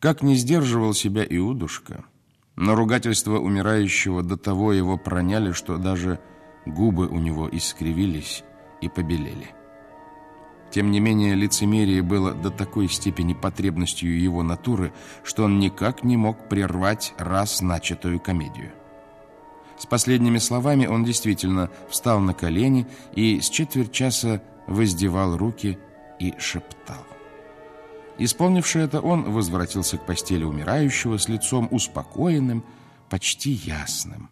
Как не сдерживал себя Иудушка, но ругательства умирающего до того его проняли, что даже губы у него искривились и побелели. Тем не менее, лицемерие было до такой степени потребностью его натуры, что он никак не мог прервать раз начатую комедию. С последними словами он действительно встал на колени и с четверть часа воздевал руки и шептал. Исполнивший это, он возвратился к постели умирающего с лицом успокоенным, почти ясным.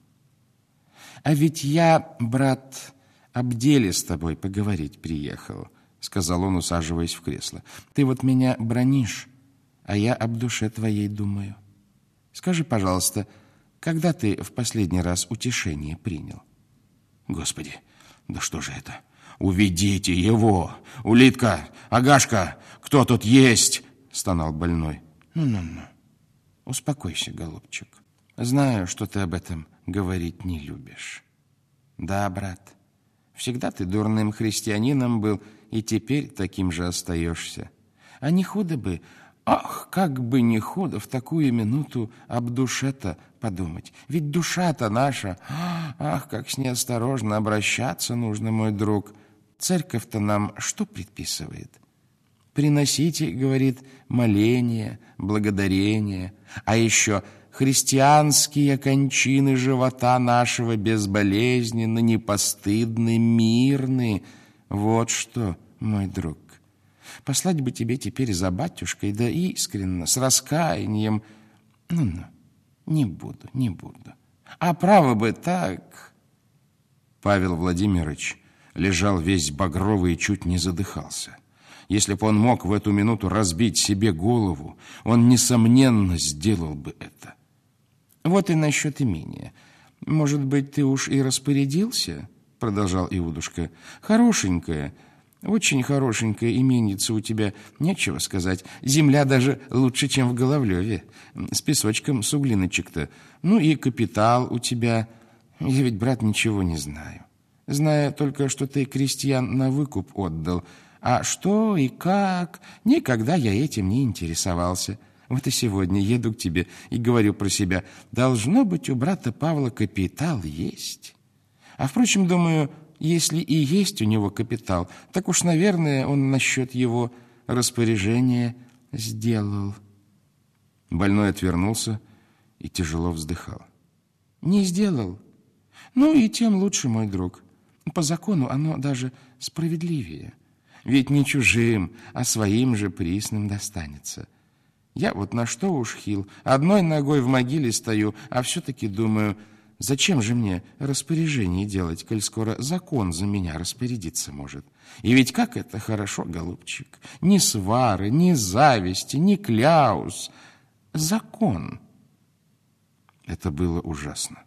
«А ведь я, брат, об деле с тобой поговорить приехал», сказал он, усаживаясь в кресло. «Ты вот меня бронишь, а я об душе твоей думаю. Скажи, пожалуйста, когда ты в последний раз утешение принял?» «Господи, да что же это?» «Уведите его! Улитка! Агашка! Кто тут есть?» — стонал больной. «Ну-ну-ну, успокойся, голубчик. Знаю, что ты об этом говорить не любишь. Да, брат, всегда ты дурным христианином был, и теперь таким же остаешься. А не худо бы, ах, как бы не худо в такую минуту об душе-то подумать. Ведь душа-то наша, ах, как с ней осторожно обращаться нужно, мой друг». Церковь-то нам что предписывает? Приносите, говорит, моления, благодарения, а еще христианские кончины живота нашего безболезненны, непостыдны, мирны. Вот что, мой друг. Послать бы тебе теперь за батюшкой, да искренно, с раскаянием. Ну-ну, не буду, не буду. А право бы так... Павел Владимирович лежал весь багровый и чуть не задыхался. Если бы он мог в эту минуту разбить себе голову, он, несомненно, сделал бы это. «Вот и насчет имения. Может быть, ты уж и распорядился?» Продолжал Иудушка. «Хорошенькая, очень хорошенькая именница у тебя, нечего сказать. Земля даже лучше, чем в Головлеве. С песочком, с углиночек-то. Ну и капитал у тебя. Я ведь, брат, ничего не знаю зная только, что ты крестьян на выкуп отдал. А что и как, никогда я этим не интересовался. Вот и сегодня еду к тебе и говорю про себя, должно быть, у брата Павла капитал есть. А, впрочем, думаю, если и есть у него капитал, так уж, наверное, он насчет его распоряжения сделал. Больной отвернулся и тяжело вздыхал. Не сделал. Ну и тем лучше, мой друг. По закону оно даже справедливее. Ведь не чужим, а своим же присным достанется. Я вот на что уж хил. Одной ногой в могиле стою, а все-таки думаю, зачем же мне распоряжение делать, коль скоро закон за меня распорядиться может. И ведь как это хорошо, голубчик. Ни свары, ни зависти, ни кляус. Закон. Это было ужасно.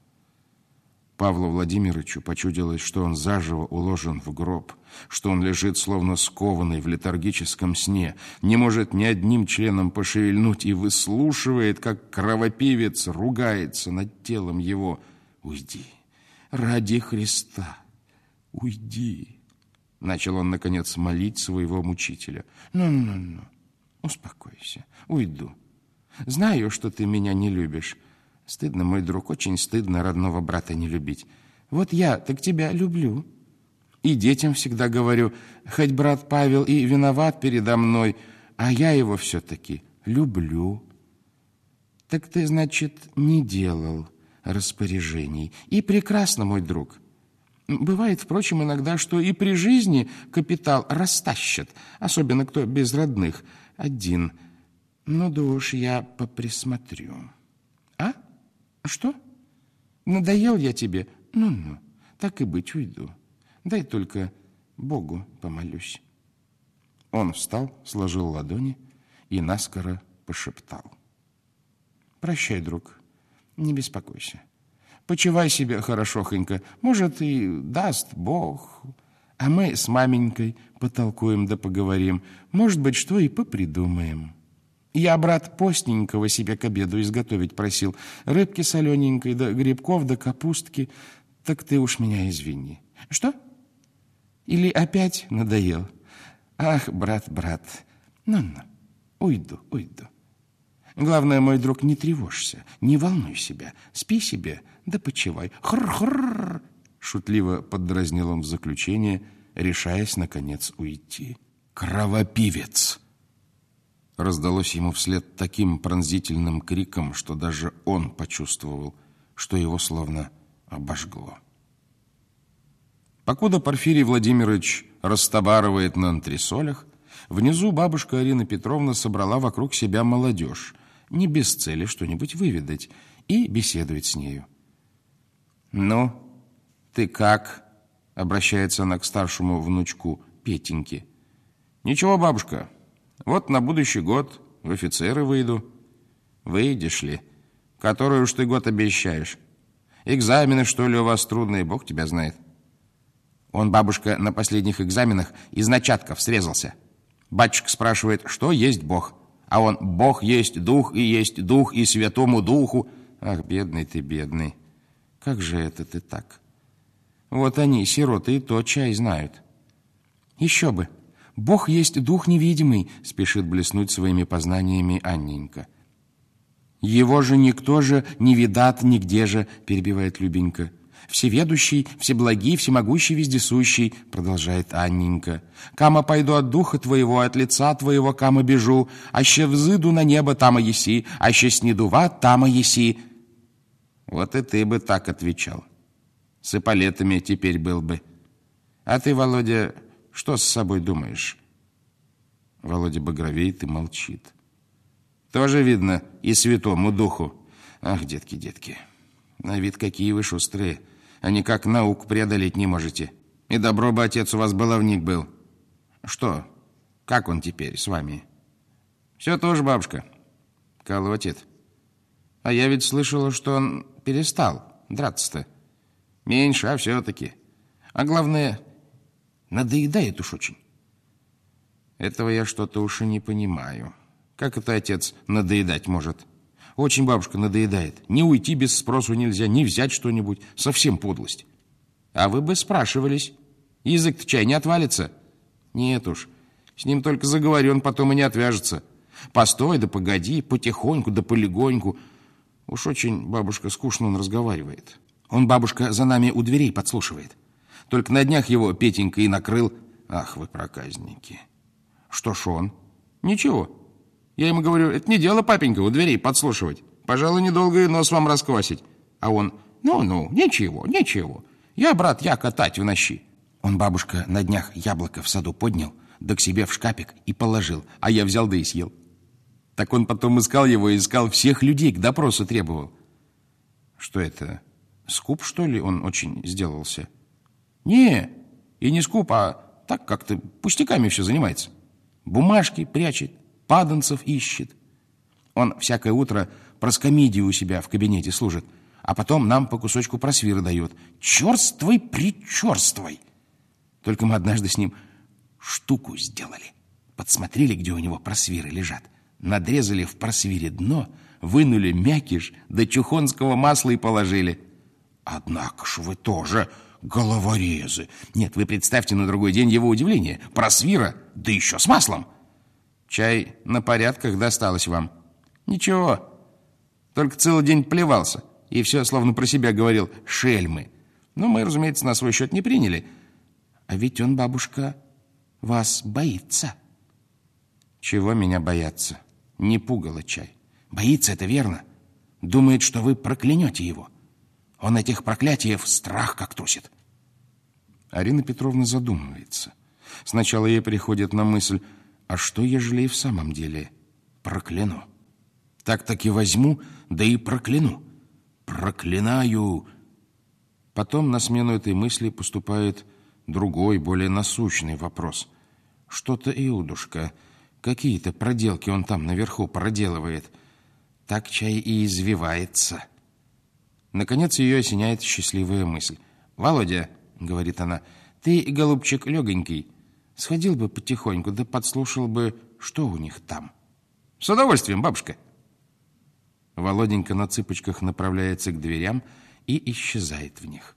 Павлу Владимировичу почудилось, что он заживо уложен в гроб, что он лежит словно скованный в летаргическом сне, не может ни одним членом пошевельнуть и выслушивает, как кровопивец ругается над телом его. «Уйди! Ради Христа! Уйди!» Начал он, наконец, молить своего мучителя. «Ну-ну-ну, успокойся, уйду. Знаю, что ты меня не любишь». Стыдно, мой друг, очень стыдно родного брата не любить. Вот я так тебя люблю. И детям всегда говорю, хоть брат Павел и виноват передо мной, а я его все-таки люблю. Так ты, значит, не делал распоряжений. И прекрасно, мой друг. Бывает, впрочем, иногда, что и при жизни капитал растащат, особенно кто без родных, один. Ну да уж я поприсмотрю. Что? Надоел я тебе? Ну-ну, так и быть, уйду. Дай только Богу помолюсь. Он встал, сложил ладони и наскоро пошептал. Прощай, друг, не беспокойся. Почивай себе хорошохонько. Может, и даст Бог. А мы с маменькой потолкуем да поговорим. Может быть, что и попридумаем. Я, брат, постненького себе к обеду изготовить просил. Рыбки солененькой, да грибков, да капустки. Так ты уж меня извини. Что? Или опять надоел? Ах, брат, брат, ну-ну, уйду, уйду. Главное, мой друг, не тревожься, не волнуй себя. Спи себе, да почивай. Хр-хр! Шутливо поддразнил он в заключение, решаясь, наконец, уйти. «Кровопивец!» Раздалось ему вслед таким пронзительным криком, что даже он почувствовал, что его словно обожгло. Покуда Порфирий Владимирович растобарывает на антресолях, внизу бабушка Арина Петровна собрала вокруг себя молодежь, не без цели что-нибудь выведать, и беседует с нею. «Ну, ты как?» — обращается она к старшему внучку Петеньке. «Ничего, бабушка, вот на будущий год в офицеры выйду». «Выйдешь ли? Который уж ты год обещаешь? Экзамены, что ли, у вас трудные, бог тебя знает». Он, бабушка, на последних экзаменах из начатков срезался. Батюшка спрашивает, что есть Бог? А он, Бог есть Дух, и есть Дух, и Святому Духу. Ах, бедный ты, бедный, как же это ты так? Вот они, сироты, и то чай знают. Еще бы. Бог есть Дух невидимый, спешит блеснуть своими познаниями Анненька. Его же никто же не видат нигде же, перебивает Любенька. «Всеведущий, всеблагий, всемогущий, вездесущий», продолжает Анненька. «Кама пойду от духа твоего, от лица твоего, кама бежу, аще взыду на небо, тама еси, аще снедува, тама еси». Вот и ты бы так отвечал. С эполетами теперь был бы. А ты, Володя, что с собой думаешь? Володя багровеет и молчит. Тоже видно и святому духу. Ах, детки, детки, на вид какие вы шустрые а никак наук преодолеть не можете. И добро бы отец у вас баловник был. Что? Как он теперь с вами? Все тоже, бабушка. Колотит. А я ведь слышала, что он перестал драться-то. Меньше, а все-таки. А главное, надоедает уж очень. Этого я что-то уж и не понимаю. Как это отец надоедать может? Очень бабушка надоедает. Не уйти без спросу нельзя, не взять что-нибудь. Совсем подлость. А вы бы спрашивались. Язык-то чай не отвалится? Нет уж. С ним только заговорен, потом и не отвяжется. Постой, да погоди, потихоньку, да полегоньку. Уж очень, бабушка, скучно он разговаривает. Он, бабушка, за нами у дверей подслушивает. Только на днях его Петенька и накрыл. Ах, вы проказники. Что ж он? Ничего. Я ему говорю, это не дело, папенька, у дверей подслушивать. Пожалуй, недолго и нос вам расквасить. А он, ну-ну, ничего, ничего. Я, брат, я катать в нощи. Он, бабушка, на днях яблоко в саду поднял, да к себе в шкапик и положил, а я взял да и съел. Так он потом искал его, искал всех людей, к допросу требовал. Что это, скуп, что ли, он очень сделался? Не, и не скуп, а так как-то пустяками все занимается. Бумажки прячет, паданцев ищет. Он всякое утро проскомидию у себя в кабинете служит, а потом нам по кусочку просвира дает. Черствой причерствой. Только мы однажды с ним штуку сделали. Подсмотрели, где у него просвиры лежат. Надрезали в просвире дно, вынули мякиш, до чухонского масла и положили. Однако ж вы тоже головорезы. Нет, вы представьте на другой день его удивление. Просвира, да еще с маслом. Чай на порядках досталось вам. Ничего, только целый день плевался. И все словно про себя говорил «шельмы». Но мы, разумеется, на свой счет не приняли. А ведь он, бабушка, вас боится. Чего меня бояться? Не пугало чай. Боится, это верно. Думает, что вы проклянете его. Он этих проклятиев страх как трусит. Арина Петровна задумывается. Сначала ей приходит на мысль а что, ежели и в самом деле прокляну? Так-таки возьму, да и прокляну. Проклинаю. Потом на смену этой мысли поступает другой, более насущный вопрос. Что-то Иудушка, какие-то проделки он там наверху проделывает. Так чай и извивается. Наконец ее осеняет счастливая мысль. «Володя», — говорит она, — «ты, голубчик, легонький». Сходил бы потихоньку, да подслушал бы, что у них там. С удовольствием, бабушка. Володенька на цыпочках направляется к дверям и исчезает в них.